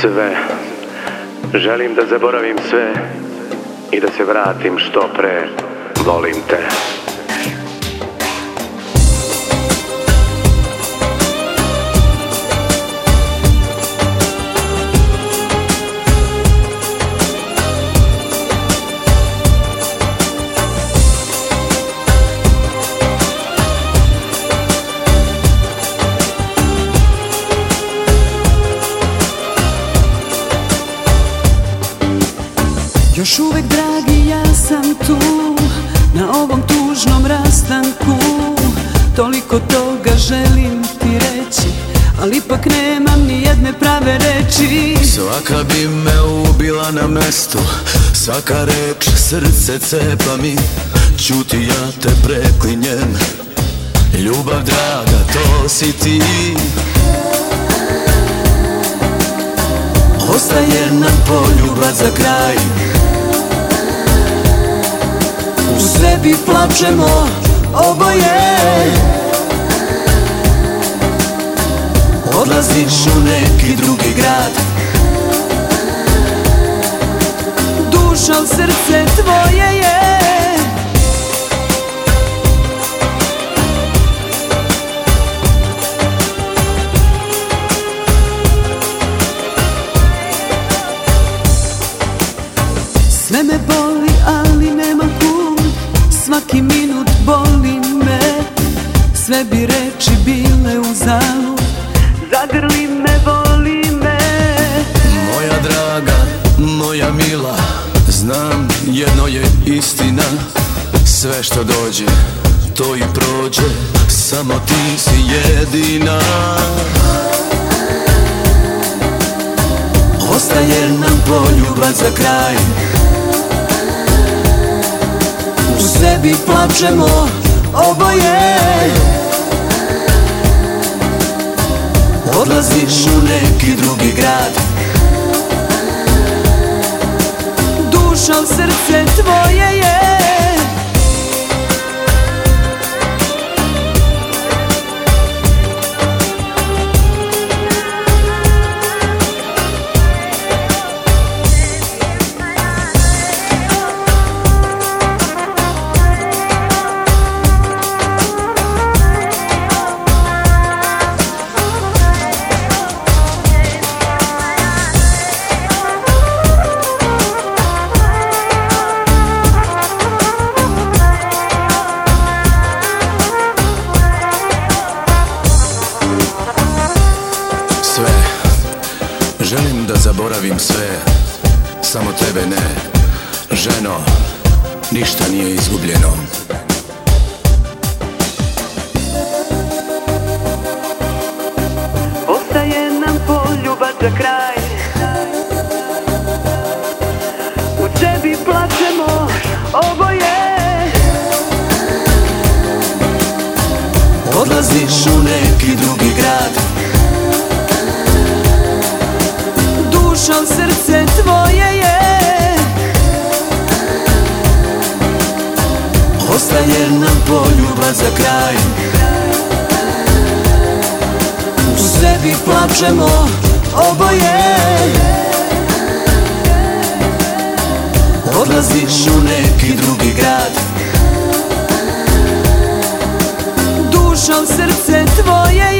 sve. Želim da zaboravim sve I da se vratim što pre. Volim te Još uvek dragi ja sam tu Na ovom tužnom rastanku. Toliko toga želim ti reći Ali ipak nemam ni jedne prave reči. Svaka bi me ubila na mestu Svaka reč srce cepa mi. Čuti ja te preklinjem Ljubav draga to si ti. Ostaje nam poljubac za kraj U sebi plačemo oboje. Odlaziš u neki drugi grad. Duša u srce tvoje je Svaki minut boli me. Sve bi reči bile u zalu Zagrli me, voli me. Moja draga, moja mila Znam jedno je istina. Sve što dođe, to i prođe Samo ti si jedina. Ostaje nam poljubac za kraj sebi plačemo oboje. Odlaziš u neki drugi grad. Duša u srce tvoje je želim da zaboravim sve Samo tebe ne. Ženo, ništa nije izgubljeno. Ostaje nam poljubac za kraj. U tebi plačemo oboje Odlaziš u neki drugi grad Duša u srce tvoje je. Ostaje nam poljubac za kraj. U sebi plačemo oboje. Odlaziš u neki drugi grad. Duša u srce tvoje je